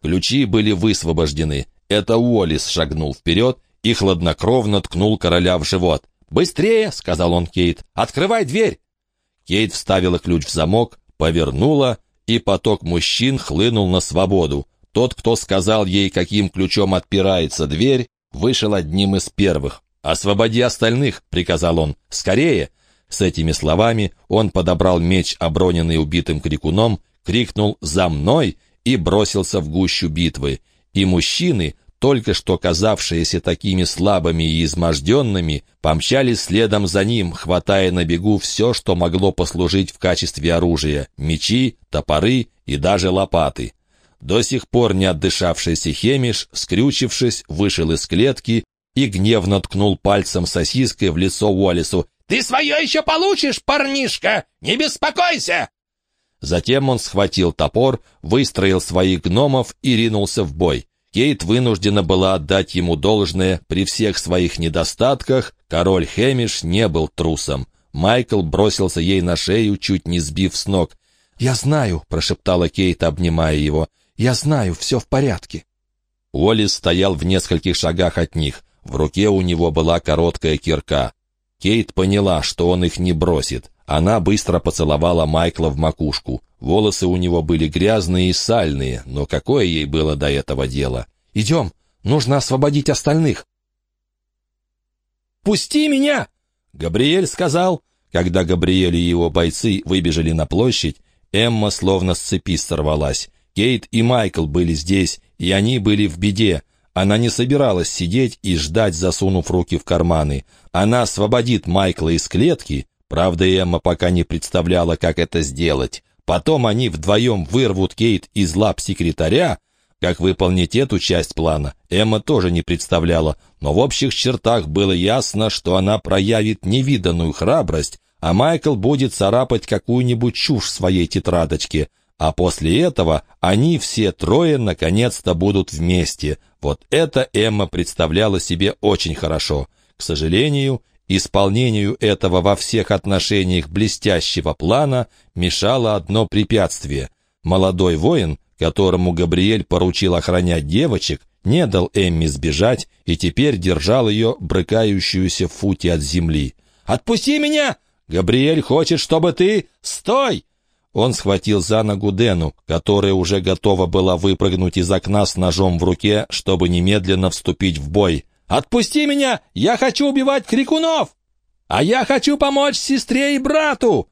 Speaker 1: Ключи были высвобождены. Это Уоллес шагнул вперед и хладнокровно ткнул короля в живот. «Быстрее!» — сказал он Кейт. «Открывай дверь!» Кейт вставила ключ в замок, повернула, и поток мужчин хлынул на свободу. Тот, кто сказал ей, каким ключом отпирается дверь, вышел одним из первых. «Освободи остальных!» — приказал он. «Скорее!» С этими словами он подобрал меч, оброненный убитым крикуном, крикнул «За мной!» и бросился в гущу битвы. И мужчины, только что казавшиеся такими слабыми и изможденными, помчались следом за ним, хватая на бегу все, что могло послужить в качестве оружия — мечи, топоры и даже лопаты. До сих пор не отдышавшийся Хемиш, скрючившись, вышел из клетки и гневно ткнул пальцем сосиской в лицо Уоллесу.
Speaker 3: «Ты свое еще получишь, парнишка! Не беспокойся!»
Speaker 1: Затем он схватил топор, выстроил своих гномов и ринулся в бой. Кейт вынуждена была отдать ему должное, при всех своих недостатках король Хэмиш не был трусом. Майкл бросился ей на шею, чуть не сбив с ног. «Я знаю», — прошептала Кейт, обнимая его, — «я знаю, все в порядке». Уоллес стоял в нескольких шагах от них. В руке у него была короткая кирка. Кейт поняла, что он их не бросит. Она быстро поцеловала Майкла в макушку. Волосы у него были грязные и сальные, но какое ей было до этого дело? «Идем, нужно освободить остальных».
Speaker 3: «Пусти меня!»
Speaker 1: Габриэль сказал. Когда Габриэль и его бойцы выбежали на площадь, Эмма словно с цепи сорвалась. Кейт и Майкл были здесь, и они были в беде. Она не собиралась сидеть и ждать, засунув руки в карманы. Она освободит Майкла из клетки, правда, Эмма пока не представляла, как это сделать. Потом они вдвоем вырвут Кейт из лап секретаря. Как выполнить эту часть плана, Эмма тоже не представляла, но в общих чертах было ясно, что она проявит невиданную храбрость, а Майкл будет царапать какую-нибудь чушь в своей тетрадочке. А после этого они все трое наконец-то будут вместе. Вот это Эмма представляла себе очень хорошо. К сожалению, исполнению этого во всех отношениях блестящего плана мешало одно препятствие. Молодой воин, которому Габриэль поручил охранять девочек, не дал Эмме сбежать и теперь держал ее, брыкающуюся в футе от земли. «Отпусти меня! Габриэль хочет, чтобы ты... Стой!» Он схватил за ногу Дену, которая уже готова была выпрыгнуть из окна с ножом в руке, чтобы немедленно вступить в бой. «Отпусти меня! Я хочу убивать крикунов! А я хочу помочь сестре и брату!»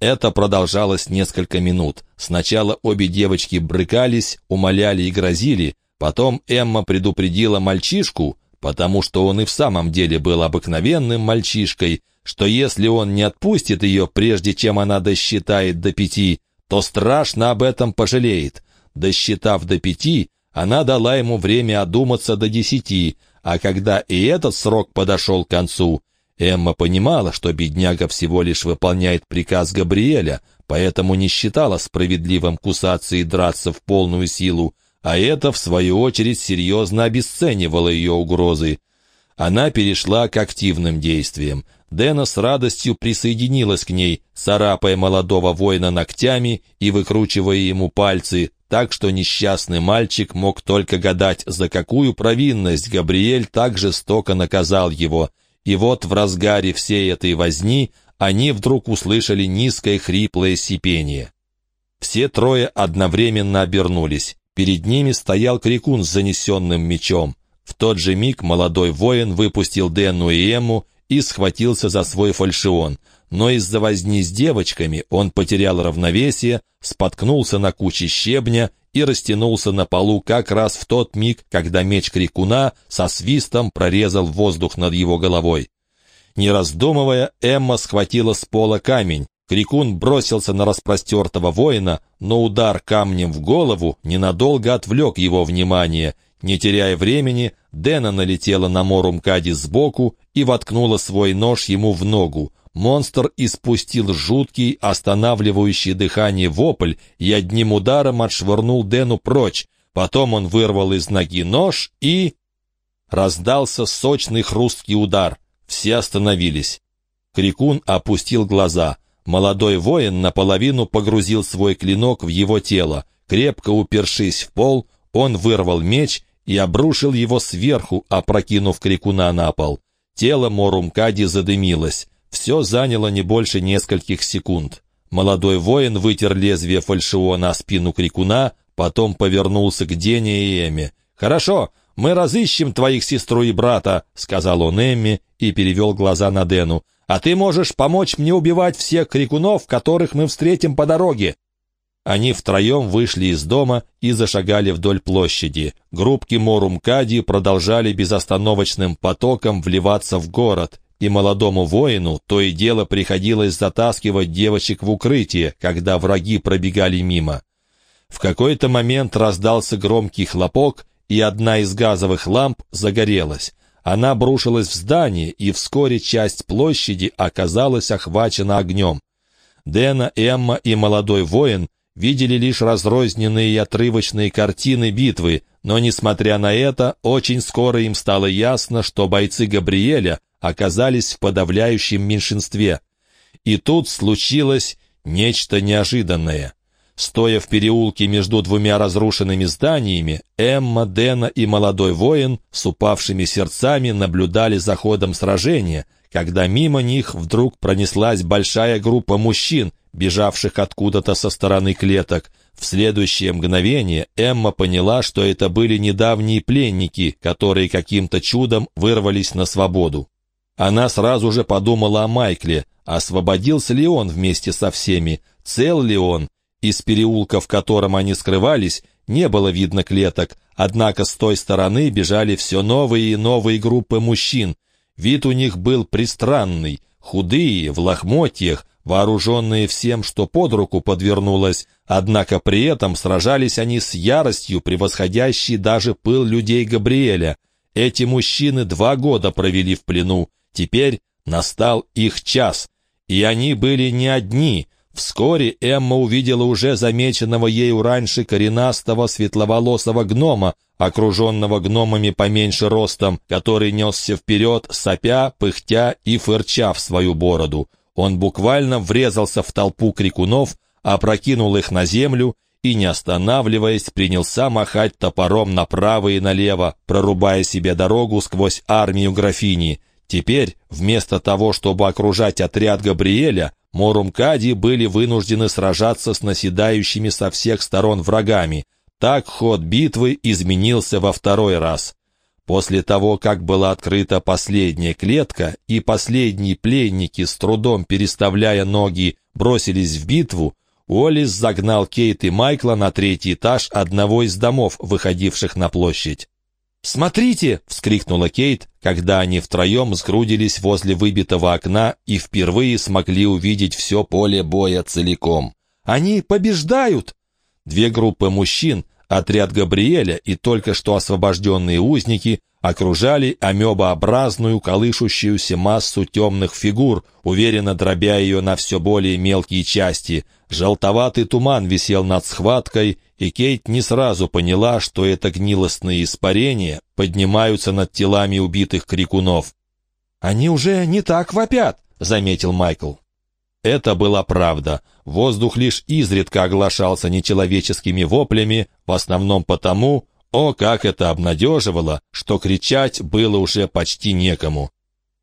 Speaker 1: Это продолжалось несколько минут. Сначала обе девочки брыкались, умоляли и грозили. Потом Эмма предупредила мальчишку, потому что он и в самом деле был обыкновенным мальчишкой, что если он не отпустит ее, прежде чем она досчитает до пяти, то страшно об этом пожалеет. Досчитав до пяти, она дала ему время одуматься до десяти, а когда и этот срок подошел к концу, Эмма понимала, что бедняга всего лишь выполняет приказ Габриэля, поэтому не считала справедливым кусаться и драться в полную силу, а это, в свою очередь, серьезно обесценивало ее угрозы. Она перешла к активным действиям.
Speaker 3: Дэна с радостью присоединилась к ней, царапая молодого воина ногтями и выкручивая ему пальцы, так что несчастный мальчик мог только гадать, за какую провинность Габриэль так жестоко наказал его. И вот в разгаре всей этой возни они вдруг услышали низкое хриплое сипение. Все трое одновременно обернулись. Перед ними стоял крикун с занесенным мечом. В тот же миг молодой воин выпустил Денну и Эмму и схватился за свой фальшион. Но из-за возни с девочками он потерял равновесие, споткнулся на куче щебня и растянулся на полу как раз в тот миг, когда меч крикуна со свистом прорезал воздух над его головой. Не раздумывая, Эмма схватила с пола камень. Крикун бросился на распростертого воина, но удар камнем в голову ненадолго отвлек его внимание — не теряя времени, Дэна налетела на Морумкади сбоку и воткнула свой нож ему в ногу. Монстр испустил жуткий, останавливающий дыхание вопль и одним ударом отшвырнул Дэну прочь. Потом он вырвал из ноги нож и... Раздался сочный хрусткий удар. Все остановились. Крикун опустил глаза. Молодой воин наполовину погрузил свой клинок в его тело. Крепко упершись в пол, он вырвал меч и обрушил его сверху, опрокинув крикуна на пол. Тело Морумкади задымилось. Все заняло не больше нескольких секунд. Молодой воин вытер лезвие фальшиона о спину крикуна, потом повернулся к Дене и Эме. «Хорошо, мы разыщем твоих сестру и брата», — сказал он Эмме и перевел глаза на Дену. «А ты можешь помочь мне убивать всех крикунов, которых мы встретим по дороге». Они втроем вышли из дома и зашагали вдоль площади. Группки Морумкади продолжали безостановочным потоком вливаться в город, и молодому воину то и дело приходилось затаскивать девочек в укрытие, когда враги пробегали мимо. В какой-то момент раздался громкий хлопок, и одна из газовых ламп загорелась. Она обрушилась в здание, и вскоре часть площади оказалась охвачена огнем. Дэна, Эмма и молодой воин видели лишь разрозненные и отрывочные картины битвы, но, несмотря на это, очень скоро им стало ясно, что бойцы Габриэля оказались в подавляющем меньшинстве. И тут случилось нечто неожиданное. Стоя в переулке между двумя разрушенными зданиями, Эмма, Дэна и молодой воин с упавшими сердцами наблюдали за ходом сражения, когда мимо них вдруг пронеслась большая группа мужчин, бежавших откуда-то со стороны клеток. В следующее мгновение Эмма поняла, что это были недавние пленники, которые каким-то чудом вырвались на свободу. Она сразу же подумала о Майкле, освободился ли он вместе со всеми, цел ли он. Из переулка, в котором они скрывались, не было видно клеток, однако с той стороны бежали все новые и новые группы мужчин. Вид у них был пристранный, худые, в лохмотьях, вооруженные всем, что под руку подвернулось, однако при этом сражались они с яростью, превосходящей даже пыл людей Габриэля. Эти мужчины два года провели в плену, теперь настал их час, и они были не одни. Вскоре Эмма увидела уже замеченного ею раньше коренастого светловолосого гнома, окруженного гномами поменьше ростом, который несся вперед, сопя, пыхтя и фырча в свою бороду. Он буквально врезался в толпу крикунов, опрокинул их на землю и, не останавливаясь, принялся махать топором направо и налево, прорубая себе дорогу сквозь армию графини. Теперь, вместо того, чтобы окружать отряд Габриэля, Морумкади были вынуждены сражаться с наседающими со всех сторон врагами. Так ход битвы изменился во второй раз. После того, как была открыта последняя клетка, и последние пленники, с трудом переставляя ноги, бросились в битву, Уоллес загнал Кейт и Майкла на третий этаж одного из домов, выходивших на площадь. «Смотрите!» — вскрикнула Кейт, когда они втроем сгрудились возле выбитого окна и впервые смогли увидеть все поле боя целиком. «Они побеждают!» Две группы мужчин, Отряд Габриэля и только что освобожденные узники окружали амебообразную колышущуюся массу темных фигур, уверенно дробя ее на все более мелкие части. Желтоватый туман висел над схваткой, и Кейт не сразу поняла, что это гнилостные испарения поднимаются над телами убитых крикунов.
Speaker 2: «Они уже не так вопят», — заметил Майкл.
Speaker 3: Это была правда. Воздух лишь изредка оглашался нечеловеческими воплями, в основном потому, о, как это обнадеживало, что кричать было уже почти некому.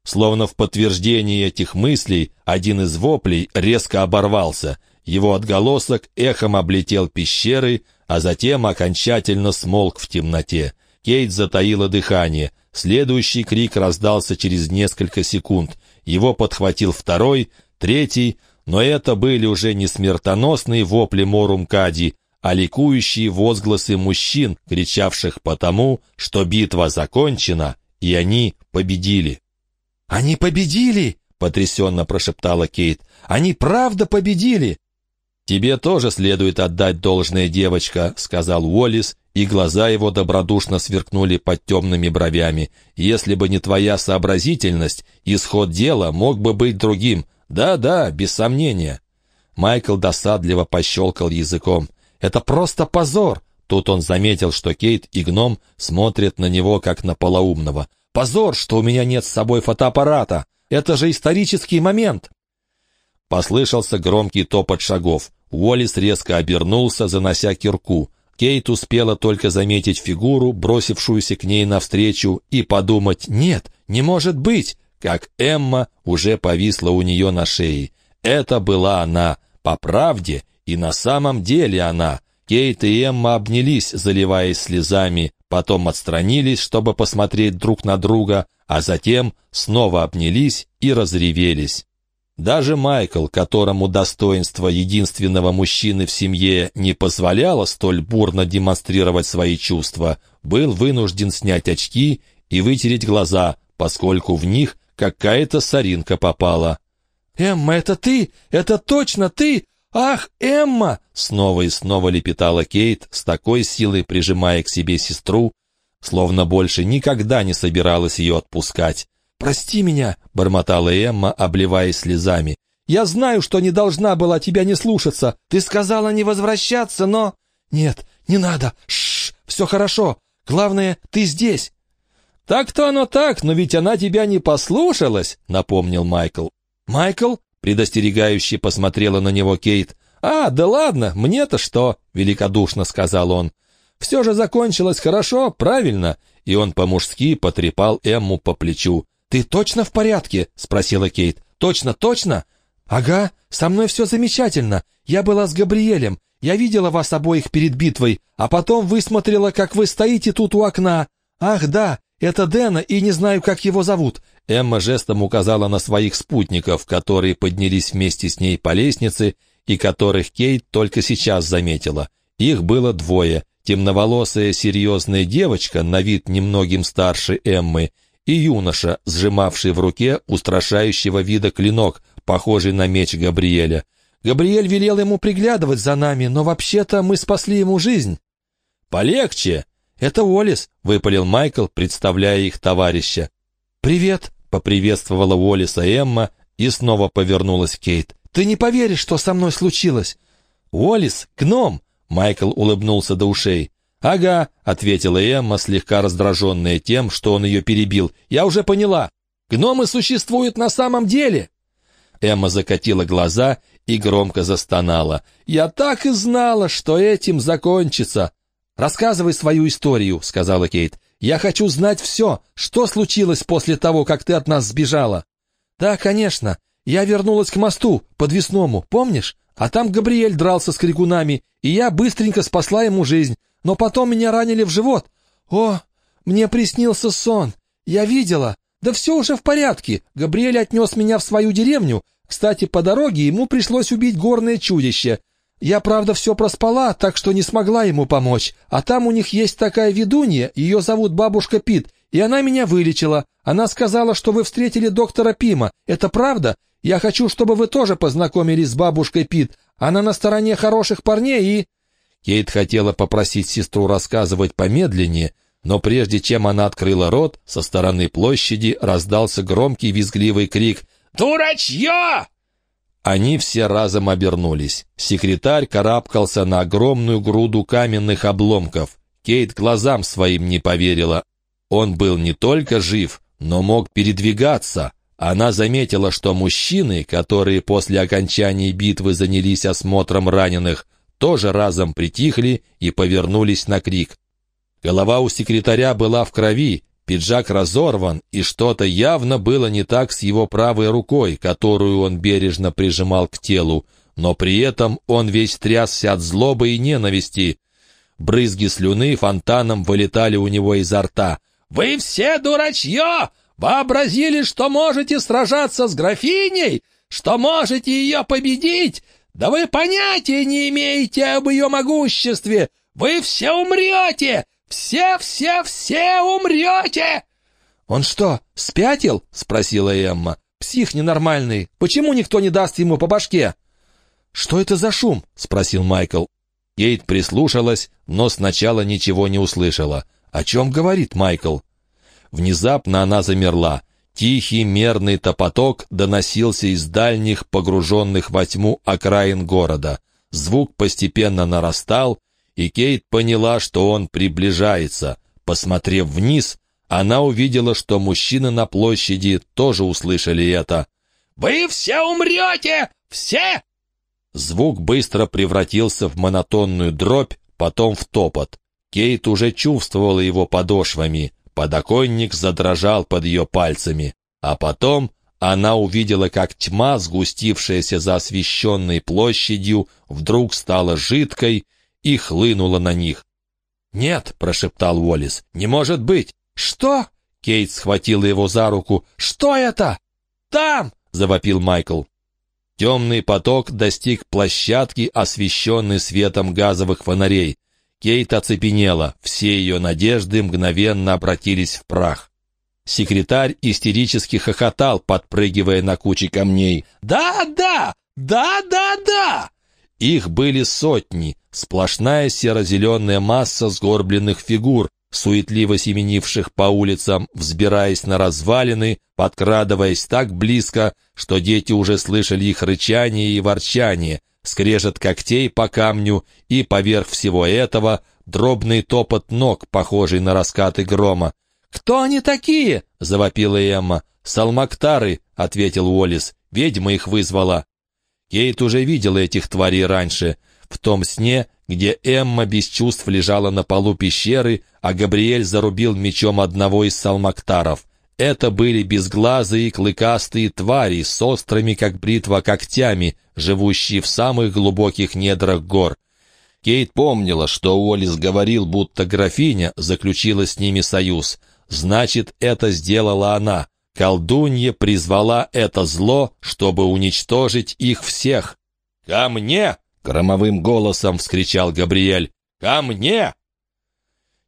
Speaker 3: Словно в подтверждение этих мыслей, один из воплей резко оборвался. Его отголосок эхом облетел пещеры, а затем окончательно смолк в темноте. Кейт затаила дыхание. Следующий крик раздался через несколько секунд. Его подхватил второй, третий, но это были уже не смертоносные вопли Морумкади, а ликующие возгласы мужчин, кричавших потому, что битва закончена, и они победили.
Speaker 2: «Они победили!» — потрясенно прошептала Кейт. «Они правда победили!»
Speaker 3: «Тебе тоже следует отдать должное, девочка», — сказал Уоллес, и глаза его добродушно сверкнули под темными бровями. «Если бы не твоя сообразительность, исход дела мог бы быть другим. Да-да, без сомнения». Майкл досадливо пощелкал языком. «Это просто позор!» Тут он заметил, что Кейт и гном смотрят на него, как на полоумного. «Позор, что у меня нет с собой фотоаппарата! Это же исторический момент!» Послышался громкий топот шагов. Уоллес резко обернулся, занося кирку. Кейт успела только заметить фигуру, бросившуюся к ней навстречу, и подумать «Нет, не может быть!» как Эмма уже повисла у нее на шее. Это была она, по правде, и на самом деле она. Кейт и Эмма обнялись, заливаясь слезами, потом отстранились, чтобы посмотреть друг на друга, а затем снова обнялись и разревелись. Даже Майкл, которому достоинство единственного мужчины в семье не позволяло столь бурно демонстрировать свои чувства, был вынужден снять очки и вытереть глаза, поскольку в них какая-то соринка попала.
Speaker 2: «Эмма, это ты? Это точно ты? Ах, Эмма!»
Speaker 3: Снова и снова лепетала Кейт, с такой силой прижимая к себе сестру, словно больше никогда не собиралась ее отпускать.
Speaker 2: «Прости меня», — бормотала Эмма, обливаясь слезами. «Я знаю, что не должна была тебя не слушаться. Ты сказала не возвращаться, но...» «Нет, не надо. Шш, все хорошо. Главное, ты здесь».
Speaker 3: «Так-то оно так, но ведь она тебя не послушалась», — напомнил Майкл.
Speaker 2: «Майкл?» — предостерегающе посмотрела на него Кейт.
Speaker 3: «А, да ладно, мне-то что?» — великодушно сказал он. «Все же закончилось хорошо, правильно?» И он по-мужски потрепал Эмму по плечу.
Speaker 2: «Ты точно в порядке?» — спросила Кейт. «Точно, точно?» «Ага, со мной все замечательно. Я была с Габриэлем. Я видела вас обоих перед битвой, а потом высмотрела, как вы стоите тут у окна. Ах, да, это Дэна, и не знаю, как его зовут».
Speaker 3: Эмма жестом указала на своих спутников, которые поднялись вместе с ней по лестнице и которых Кейт только сейчас заметила. Их было двое. Темноволосая серьезная девочка, на вид немногим старше Эммы, и юноша, сжимавший в руке устрашающего вида клинок, похожий на меч Габриэля. Габриэль велел ему приглядывать за нами, но вообще-то мы спасли ему жизнь.
Speaker 2: «Полегче!» «Это Уоллес», — выпалил Майкл, представляя их товарища.
Speaker 3: «Привет», — поприветствовала Уоллеса Эмма и снова повернулась Кейт.
Speaker 2: «Ты не поверишь, что со мной случилось!»
Speaker 3: «Уоллес, гном!» — Майкл улыбнулся до ушей.
Speaker 2: «Ага», — ответила Эмма, слегка раздраженная тем, что он ее перебил. «Я уже поняла. Гномы существуют на самом деле!»
Speaker 3: Эмма закатила глаза и громко застонала.
Speaker 2: «Я так и знала, что этим закончится!» «Рассказывай свою историю», — сказала Кейт. «Я хочу знать все, что случилось после того, как ты от нас сбежала». «Да, конечно. Я вернулась к мосту, подвесному, помнишь? А там Габриэль дрался с крикунами, и я быстренько спасла ему жизнь но потом меня ранили в живот. О, мне приснился сон. Я видела. Да все уже в порядке. Габриэль отнес меня в свою деревню. Кстати, по дороге ему пришлось убить горное чудище. Я, правда, все проспала, так что не смогла ему помочь. А там у них есть такая ведунья, ее зовут бабушка Пит, и она меня вылечила. Она сказала, что вы встретили доктора Пима. Это правда? Я хочу, чтобы вы тоже познакомились с бабушкой Пит. Она на стороне хороших парней и...»
Speaker 3: Кейт хотела попросить сестру рассказывать помедленнее, но прежде чем она открыла рот, со стороны площади раздался громкий визгливый крик «Дурачье!». Они все разом обернулись. Секретарь карабкался на огромную груду каменных обломков. Кейт глазам своим не поверила. Он был не только жив,
Speaker 2: но мог передвигаться. Она заметила, что мужчины, которые после окончания битвы занялись осмотром раненых, тоже разом притихли и повернулись на крик. Голова у секретаря была в крови, пиджак разорван, и что-то явно было не так с его правой рукой, которую он бережно прижимал к телу, но при этом он весь трясся от злобы и ненависти. Брызги слюны фонтаном вылетали у него изо рта. «Вы все дурачье! Вообразили, что можете сражаться с графиней? Что можете ее победить? Да вы понятия не имеете об ее могуществе! Вы все умрете! Все-все-все умрете!» «Он что, спятил?» — спросила Эмма. «Псих ненормальный. Почему никто не даст ему по башке?» «Что это за шум?» — спросил Майкл. Кейт прислушалась, но сначала ничего не услышала. «О чем говорит Майкл?» Внезапно она замерла. Тихий мерный топоток доносился из дальних, погруженных во тьму окраин города. Звук постепенно нарастал, и Кейт поняла, что он приближается. Посмотрев вниз, она увидела, что мужчины на площади тоже услышали это. «Вы все умрете! Все!» Звук быстро превратился в монотонную дробь, потом в топот. Кейт уже чувствовала его подошвами. Подоконник задрожал под ее пальцами. А потом она увидела, как тьма, сгустившаяся за освещенной площадью, вдруг стала жидкой и хлынула на них. «Нет», — прошептал Уоллес, — «не может быть». «Что?» — Кейт схватила его за руку. «Что это?» «Там!» — завопил Майкл. Темный поток достиг площадки, освещенной светом газовых фонарей. Кейт оцепенела, все ее надежды мгновенно обратились в прах. Секретарь истерически хохотал, подпрыгивая на куче камней. «Да, да! Да, да, да!» Их были сотни, сплошная серо-зеленая масса сгорбленных фигур, суетливо семенивших по улицам, взбираясь на развалины, подкрадываясь так близко, что дети уже слышали их рычание и ворчание, скрежет когтей по камню и, поверх всего этого, дробный топот ног, похожий на раскаты грома. «Кто они такие?» — завопила Эмма. «Салмактары», — ответил Уоллес. «Ведьма их вызвала». Кейт уже видела этих тварей раньше. В том сне, где Эмма без чувств лежала на полу пещеры, а Габриэль зарубил мечом одного из салмактаров. Это были безглазые клыкастые твари с острыми, как бритва, когтями, живущие в самых глубоких недрах гор. Кейт помнила, что Уоллес говорил, будто графиня заключила с ними союз. Значит, это сделала она. Колдунья призвала это зло, чтобы уничтожить их всех. «Ко мне!» Громовым голосом вскричал Габриэль. «Ко мне!»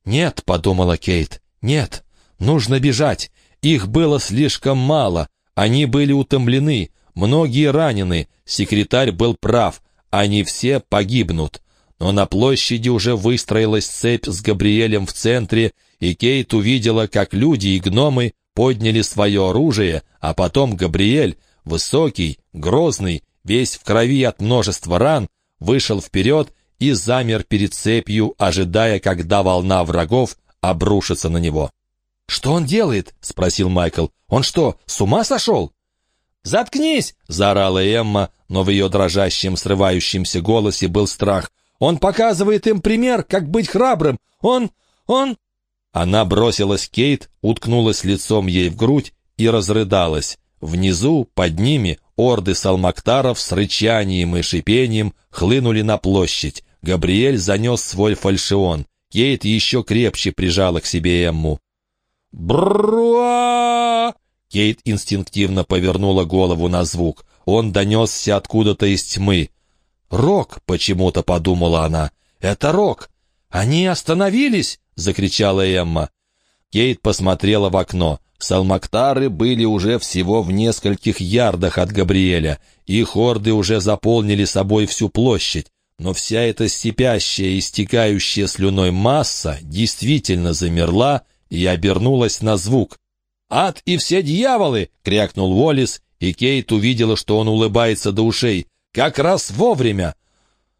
Speaker 2: «Нет», — подумала Кейт, — «нет, нужно бежать. Их было слишком мало, они были утомлены, многие ранены, секретарь был прав, они все погибнут». Но на площади уже выстроилась цепь с Габриэлем в центре, и Кейт увидела, как люди и гномы подняли свое оружие, а потом Габриэль, высокий, грозный, весь в крови от множества ран, вышел вперед и замер перед цепью, ожидая, когда волна врагов обрушится на него. «Что он делает?» — спросил Майкл. «Он что, с ума сошел?» «Заткнись!» — заорала Эмма, но в ее дрожащем, срывающемся голосе был страх. «Он показывает им пример, как быть храбрым! Он... он...» Она бросилась Кейт, уткнулась лицом ей в грудь и разрыдалась. Внизу, под ними, орды салмактаров с рычанием и шипением хлынули на площадь. Габриэль занес свой фальшион. Кейт еще крепче прижала к себе Эмму. «Бруа!» Кейт инстинктивно повернула голову на звук. Он донесся откуда-то из тьмы. «Рок!» — почему-то подумала она. «Это Рок! Они остановились!» — закричала Эмма. Кейт посмотрела в окно. Салмактары были уже всего в нескольких ярдах от Габриэля. Их орды уже заполнили собой всю площадь. Но вся эта степящая и стекающая слюной масса действительно замерла и обернулась на звук. «Ад и все дьяволы!» — крякнул Уоллес, и Кейт увидела, что он улыбается до ушей. «Как раз вовремя!»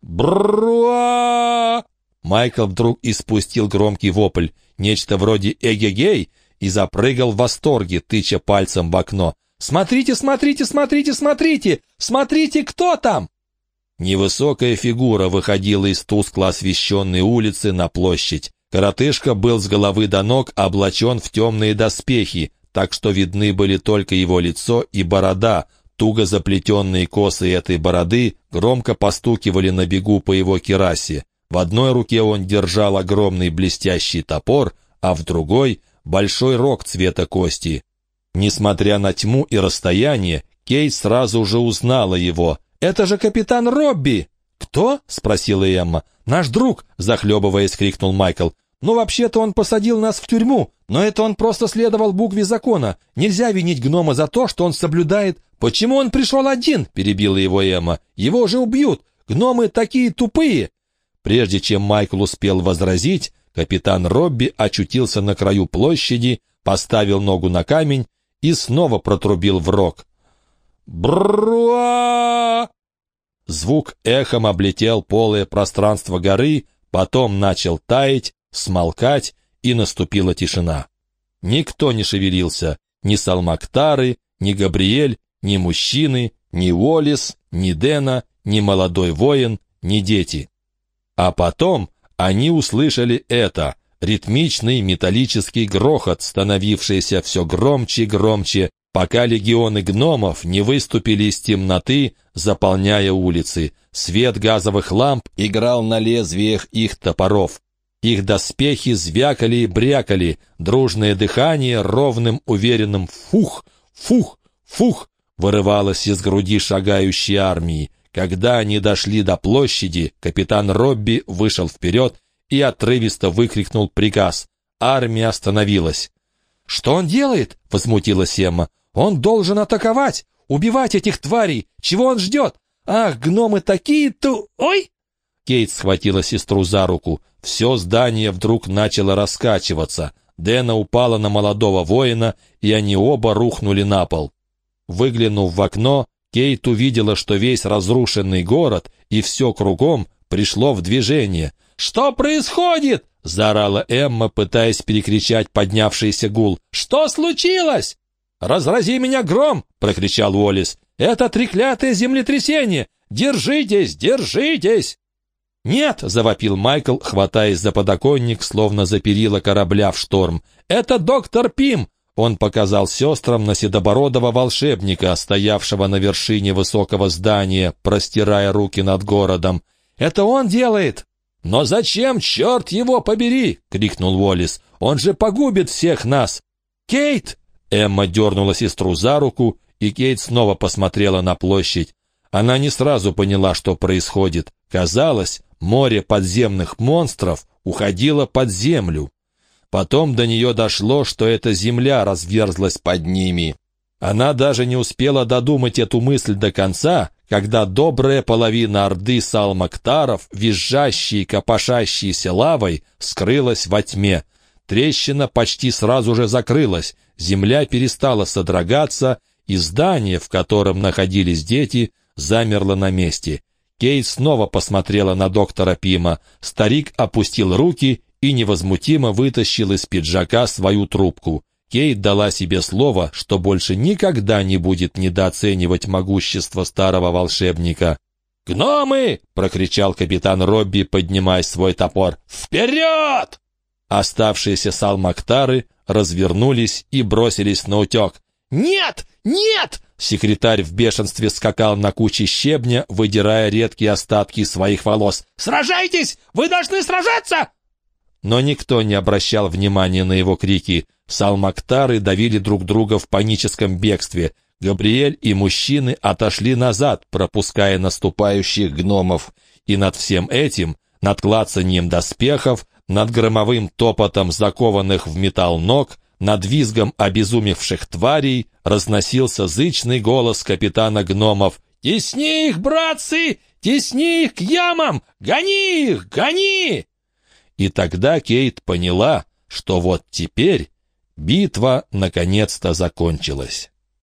Speaker 2: «Бруа!» Майкл вдруг испустил громкий вопль, нечто вроде «эгегей», и запрыгал в восторге, тыча пальцем в окно. «Смотрите, смотрите, смотрите, смотрите! Смотрите, кто там!» Невысокая фигура выходила из тускло освещенной улицы на площадь. Коротышка был с головы до ног облачен в темные доспехи, так что видны были только его лицо и борода. Туго заплетенные косы этой бороды громко постукивали на бегу по его керасе. В одной руке он держал огромный блестящий топор, а в другой — большой рог цвета кости. Несмотря на тьму и расстояние, Кейт сразу же узнала его. «Это же капитан Робби!» «Кто?» — спросила Эмма. «Наш друг!» — захлебываясь, крикнул Майкл. «Ну, вообще-то он посадил нас в тюрьму, но это он просто следовал букве закона. Нельзя винить гнома за то, что он соблюдает...» «Почему он пришел один?» — перебила его Эмма. «Его же убьют! Гномы такие тупые!» Прежде чем Майкл успел возразить, капитан Робби очутился на краю площади, поставил ногу на камень и снова протрубил в рог. Бруа! Звук эхом облетел полое пространство горы, потом начал таять, смолкать, и наступила тишина. Никто не шевелился, ни Салмактары, ни Габриэль, ни мужчины, ни Уоллес, ни Дена, ни молодой воин, ни дети. А потом они услышали это — ритмичный металлический грохот, становившийся все громче и громче, пока легионы гномов не выступили из темноты, заполняя улицы. Свет газовых ламп играл на лезвиях их топоров. Их доспехи звякали и брякали, дружное дыхание ровным уверенным «фух, фух, фух» вырывалось из груди шагающей армии. Когда они дошли до площади, капитан Робби вышел вперед и отрывисто выкрикнул приказ. Армия остановилась. «Что он делает?» — возмутилась Эмма. «Он должен атаковать, убивать этих тварей. Чего он ждет? Ах, гномы такие ту... Ой!» Кейт схватила сестру за руку. Все здание вдруг начало раскачиваться. Дэна упала на молодого воина, и они оба рухнули на пол. Выглянув в окно, Кейт увидела, что весь разрушенный город и все кругом пришло в движение. «Что происходит?» — заорала Эмма, пытаясь перекричать поднявшийся гул. «Что случилось?» «Разрази меня гром!» — прокричал Уоллес. «Это треклятое землетрясение! Держитесь, держитесь!» «Нет!» — завопил Майкл, хватаясь за подоконник, словно за перила корабля в шторм. «Это доктор Пим! Он показал сестрам на седобородого волшебника, стоявшего на вершине высокого здания, простирая руки над городом. «Это он делает!» «Но зачем, черт его побери!» — крикнул Уоллес. «Он же погубит всех нас!» «Кейт!» Эмма дернула сестру за руку, и Кейт снова посмотрела на площадь. Она не сразу поняла, что происходит. Казалось, море подземных монстров уходило под землю. Потом до нее дошло, что эта земля разверзлась под ними. Она даже не успела додумать эту мысль до конца, когда добрая половина орды салмактаров, визжащей и копошащейся лавой, скрылась во тьме. Трещина почти сразу же закрылась, земля перестала содрогаться, и здание, в котором находились дети, замерло на месте. Кейт снова посмотрела на доктора Пима. Старик опустил руки и невозмутимо вытащил из пиджака свою трубку. Кейт дала себе слово, что больше никогда не будет недооценивать могущество старого волшебника. «Гномы!» — прокричал капитан Робби, поднимая свой топор. «Вперед!» Оставшиеся салмактары развернулись и бросились на утек. «Нет! Нет!» Секретарь в бешенстве скакал на куче щебня, выдирая редкие остатки своих волос. «Сражайтесь! Вы должны сражаться!» Но никто не обращал внимания на его крики. Салмактары давили друг друга в паническом бегстве. Габриэль и мужчины отошли назад, пропуская наступающих гномов. И над всем этим, над клацанием доспехов, над громовым топотом закованных в металл ног, над визгом обезумевших тварей разносился зычный голос капитана гномов. «Тесни их, братцы! Тесни их к ямам! Гони их! Гони!» И тогда Кейт поняла, что вот теперь битва наконец-то закончилась.